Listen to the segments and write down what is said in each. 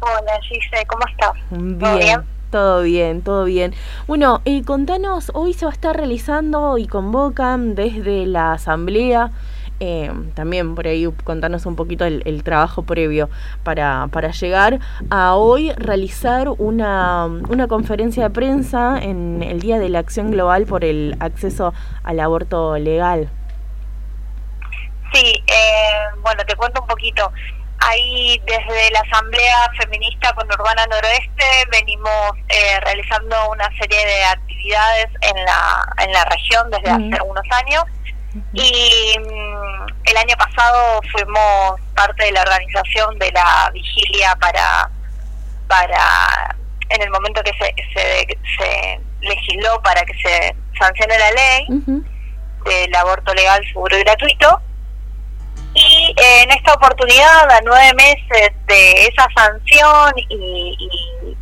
Hola, Gise, ¿cómo estás? Bien. ¿Todo bien? Todo bien, Bueno, eh, contanos, hoy se va a estar realizando y convocan desde la asamblea, eh, también por ahí contanos un poquito el, trabajo previo para, para, llegar a hoy realizar una, una conferencia de prensa en el Día de la Acción Global por el acceso al aborto legal. Sí, eh, bueno, te cuento un poquito. Ahí desde la Asamblea Feminista con Urbana Noroeste venimos eh, realizando una serie de actividades en la, en la región desde hace algunos años. Y mm, el año pasado fuimos parte de la organización de la vigilia para, para en el momento que se, se, se legisló para que se sancione la ley del aborto legal, seguro y gratuito y eh, en esta oportunidad, a nueve meses de esa sanción y,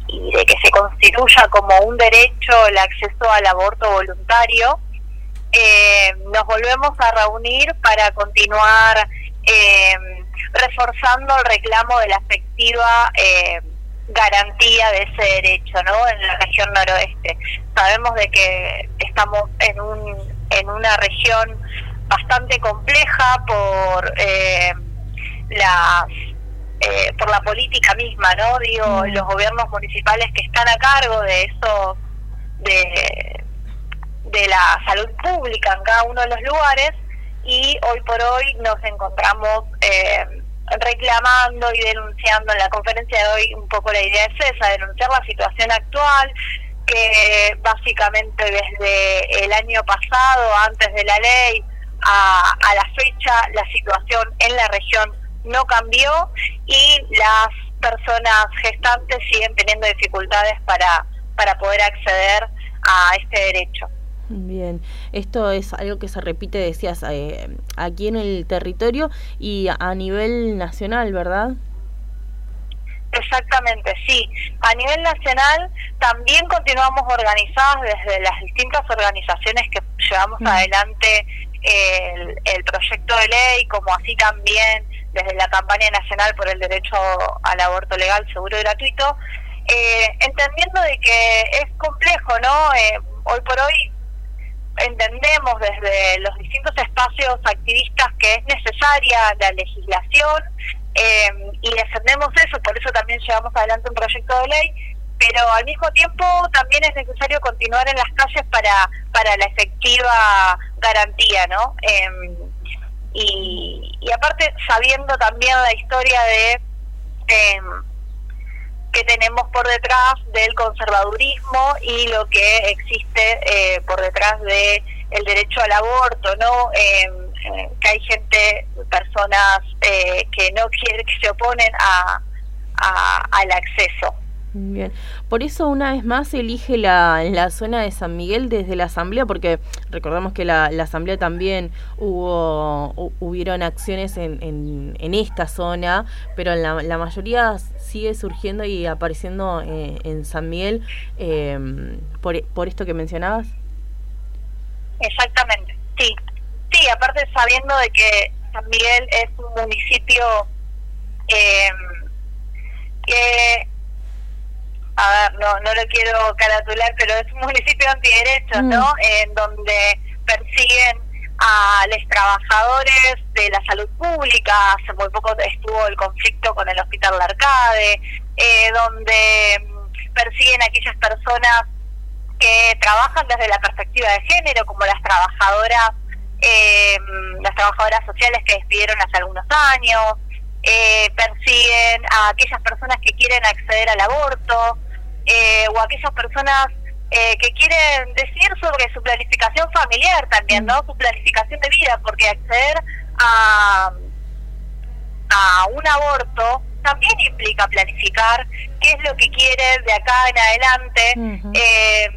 de que se constituya como un derecho el acceso al aborto voluntario, eh, nos volvemos a reunir para continuar eh, reforzando el reclamo de la efectiva garantía de ese derecho ¿no? en la región noroeste. Sabemos de que estamos en, un, en una región bastante compleja por eh, las eh, por la política misma, ¿no? Digo, los gobiernos municipales que están a cargo de eso, de, de la salud pública en cada uno de los lugares, y hoy por hoy nos encontramos eh, reclamando y denunciando en la conferencia de hoy un poco la idea es esa, denunciar la situación actual, que básicamente desde el año pasado, antes de la ley, a, la fecha la situación en la región no cambió y las personas gestantes siguen teniendo dificultades para, para poder acceder a este derecho. Bien, esto es algo que se repite, decías, eh, aquí en el territorio y a nivel nacional, ¿verdad? Exactamente, sí. A nivel nacional también continuamos organizadas desde las distintas organizaciones que llevamos mm. adelante el, proyecto de ley, como así también desde la campaña nacional por el derecho al aborto legal, seguro y gratuito, eh, entendiendo de que es complejo, ¿no? Eh, hoy por hoy entendemos desde los distintos espacios activistas que es necesaria la legislación eh, y defendemos eso, por eso también llevamos adelante un proyecto de ley, pero al mismo tiempo también es necesario continuar en las calles para, para la efectiva garantía, ¿no? Em, y, y, aparte sabiendo también la historia de em, que tenemos por detrás del conservadurismo y lo que existe eh, por detrás de el derecho al aborto, ¿no? Em, eh, que hay gente, personas eh, que no quieren, que se oponen a, al acceso. Bien, por eso una vez más elige la, la zona de San Miguel desde la asamblea, porque recordamos que la, asamblea también hubo hubieron acciones en, en, esta zona, pero la, la, mayoría sigue surgiendo y apareciendo eh, en San Miguel em, por, por esto que mencionabas. Exactamente, sí, sí, aparte sabiendo de que San Miguel es un municipio eh, que a ver, no, no lo quiero caratular, pero es un municipio antiderechos, ¿no? Mm. En donde persiguen a los trabajadores de la salud pública, hace muy poco estuvo el conflicto con el Hospital Larcade, eh, donde mm, persiguen a aquellas personas que trabajan desde la perspectiva de género, como las trabajadoras, eh, las trabajadoras sociales que despidieron hace algunos años, eh, persiguen a aquellas personas que quieren acceder al aborto, eh, o aquellas personas eh, que quieren decir sobre su planificación familiar también, ¿no? Su planificación de vida, porque acceder a, a un aborto también implica planificar qué es lo que quiere de acá en adelante eh,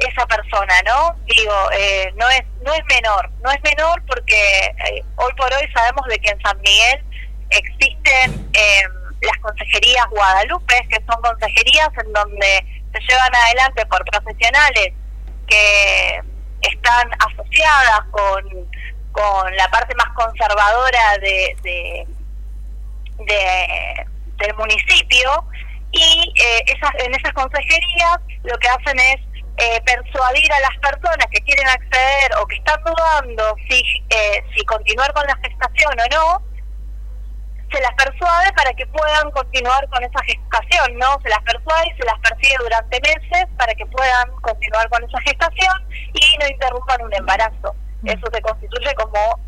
esa persona, ¿no? Digo, eh, no es no es menor, no es menor porque hoy por hoy sabemos de que en San Miguel existen eh, las consejerías Guadalupe, que son consejerías en donde se llevan adelante por profesionales que están asociadas con, con la parte más conservadora de, de, del municipio y eh, esas, en esas consejerías lo que hacen es eh, persuadir a las personas que quieren acceder o que están dudando si, eh, si continuar con la gestación o no, se las persuade para que puedan continuar con esa gestación, ¿no? Se las persuade y se las persigue durante meses para que puedan continuar con esa gestación y no interrumpan un embarazo. Mm. Eso se constituye como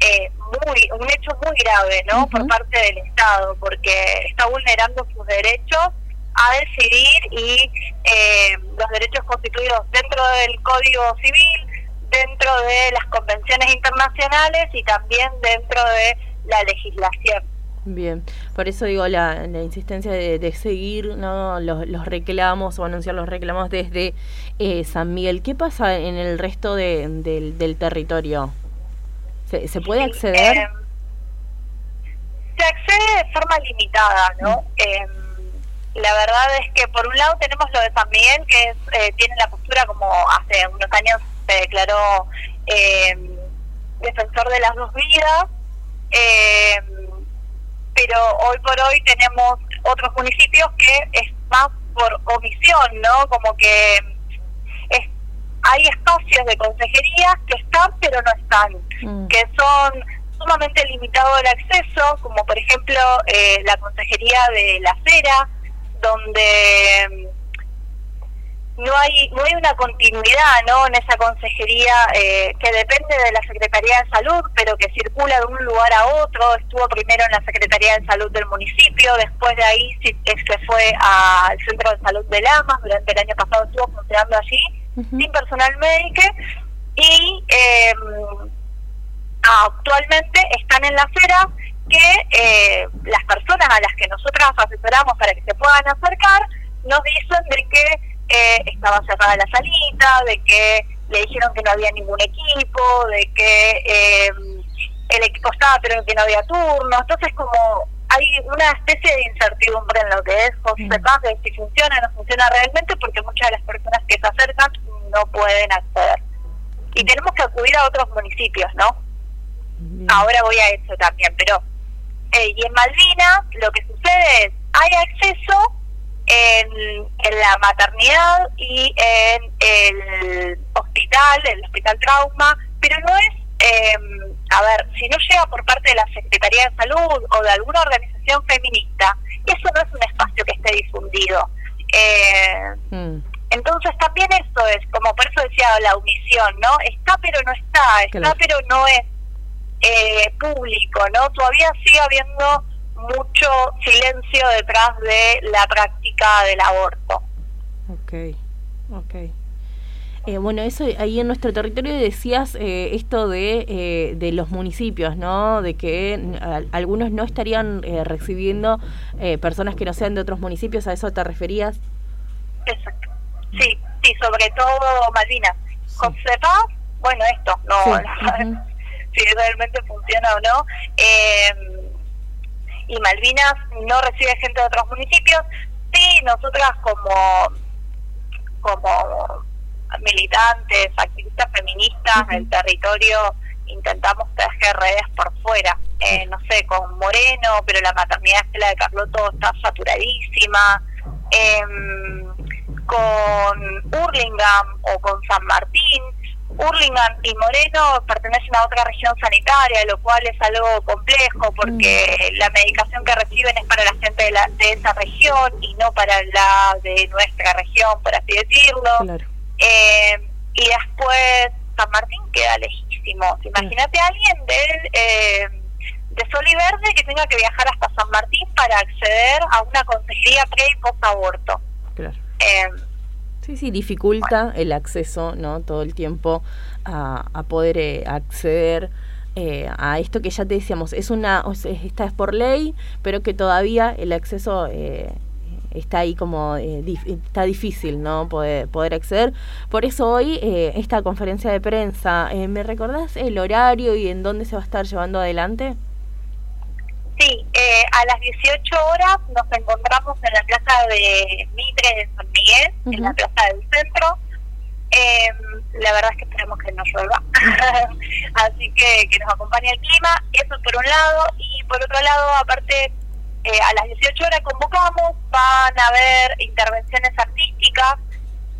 eh, muy un hecho muy grave, ¿no? Por parte del Estado, porque está vulnerando sus derechos a decidir y eh, los derechos constituidos dentro del Código Civil, dentro de las convenciones internacionales y también dentro de la legislación. Bien, por eso digo la, la insistencia de, seguir ¿no? los, los, reclamos o anunciar los reclamos desde eh, San Miguel. ¿Qué pasa en el resto de, del territorio? ¿Se, se puede acceder? Eh, se accede de forma limitada, ¿no? Mm. Eh, la verdad es que por un lado tenemos lo de San Miguel, que es, eh, tiene la postura como hace unos años se declaró defensor de las dos vidas, pero hoy por hoy tenemos otros municipios que es más por omisión, ¿no? Como que hay espacios de consejerías que están pero no están, mm. que son sumamente limitado el acceso, como por ejemplo eh, la consejería de la acera, donde no hay no hay una continuidad no en esa consejería eh, que depende de la Secretaría de Salud pero que circula de un lugar a otro. Estuvo primero en la Secretaría de Salud del municipio después de ahí se fue al Centro de Salud de Lamas durante el año pasado estuvo funcionando allí sin personal médico y eh, actualmente están en la acera que eh, las personas a las que nosotras asesoramos para que se puedan acercar nos dicen de que eh, estaba cerrada la salita, de que le dijeron que no había ningún equipo, de que el equipo estaba pero que no había turno, entonces como hay una especie de incertidumbre en lo que es José Paz de si funciona o no funciona realmente porque muchas de las personas que se acercan no pueden acceder. Y tenemos que acudir a otros municipios, ¿no? Ahora voy a eso también, pero... Eh, y en Malvinas lo que sucede es, hay acceso en, en la maternidad y en el hospital, el hospital trauma, pero no es, eh, a ver, si no llega por parte de la Secretaría de Salud o de alguna organización feminista, eso no es un espacio que esté difundido. Eh, mm. Entonces también eso es, como por eso decía la omisión, ¿no? Está pero no está, está pero no es eh, público, ¿no? Todavía sigue habiendo mucho silencio detrás de la práctica del aborto. Ok, ok. Eh, bueno, eso ahí en nuestro territorio decías eh, esto de, eh, de los municipios, ¿no? De que algunos no estarían recibiendo personas que no sean de otros municipios, ¿a eso te referías? Exacto. Sí, sí, sobre todo Malvinas. Josefa, bueno, esto, no, si realmente funciona o no. Eh, y Malvinas no recibe gente de otros municipios. Sí, nosotras como, como militantes, activistas feministas del territorio, intentamos tejer redes por fuera. Eh, no sé, con Moreno, pero la maternidad la de Carloto está saturadísima. Eh, con Hurlingham o con San Martín. Hurlingham y Moreno pertenecen a otra región sanitaria, lo cual es algo complejo porque mm. la medicación que reciben es para la gente de, la, de esa región y no para la de nuestra región, por así decirlo. Eh, y después San Martín queda lejísimo. Imagínate a alguien de, eh, de Sol y Verde que tenga que viajar hasta San Martín para acceder a una consejería pre y post aborto. Claro. Eh, sí, sí, dificulta el acceso, ¿no? Todo el tiempo a, a poder eh, acceder eh, a esto que ya te decíamos, es una, o sea, esta es por ley, pero que todavía el acceso eh, está ahí como, está difícil, ¿no? Poder, poder acceder. Por eso hoy esta conferencia de prensa, ¿me recordás el horario y en dónde se va a estar llevando adelante? Sí, eh, a las 18 horas nos encontramos en la plaza de Mitre de San Miguel, en la plaza del centro. Eh, la verdad es que esperemos que no llueva, así que que nos acompañe el clima, eso por un lado, y por otro lado, aparte, eh, a las 18 horas convocamos, van a haber intervenciones artísticas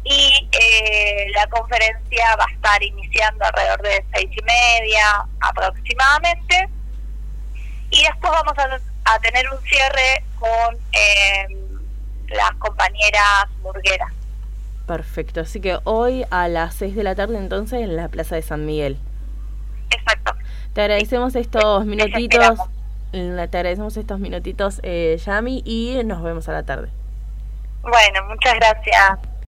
y eh, la conferencia va a estar iniciando alrededor de seis y media aproximadamente y después vamos a, tener un cierre con eh, las compañeras burgueras. Perfecto, así que hoy a las 6 de la tarde entonces en la Plaza de San Miguel. Exacto. Te agradecemos estos minutitos, te agradecemos estos minutitos, eh, Yami, y nos vemos a la tarde. Bueno, muchas gracias.